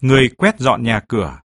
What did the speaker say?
người quét dọn nhà cửa,